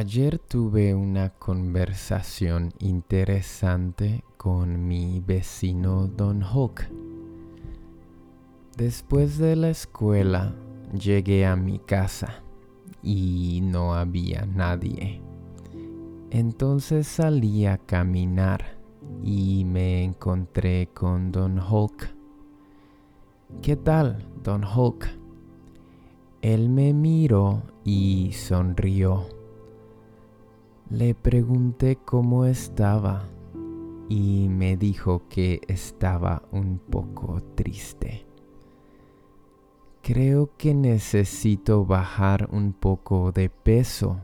Ayer tuve una conversación interesante con mi vecino Don Hulk. Después de la escuela llegué a mi casa y no había nadie. Entonces salí a caminar y me encontré con Don Hulk. ¿Qué tal, Don Hulk? Él me miró y sonrió. Le pregunté cómo estaba y me dijo que estaba un poco triste. Creo que necesito bajar un poco de peso,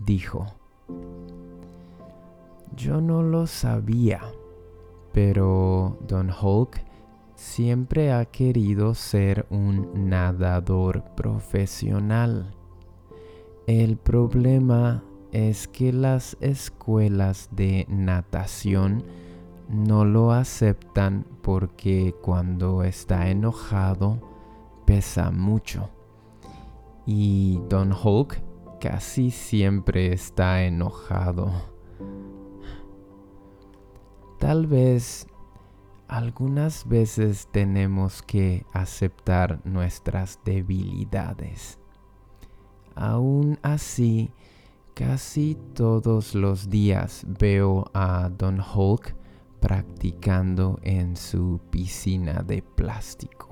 dijo. Yo no lo sabía, pero Don Hulk siempre ha querido ser un nadador profesional. El problema es que las escuelas de natación no lo aceptan porque cuando está enojado pesa mucho. Y Don Hulk casi siempre está enojado. Tal vez algunas veces tenemos que aceptar nuestras debilidades. Aún así, Casi todos los días veo a Don Hulk practicando en su piscina de plástico.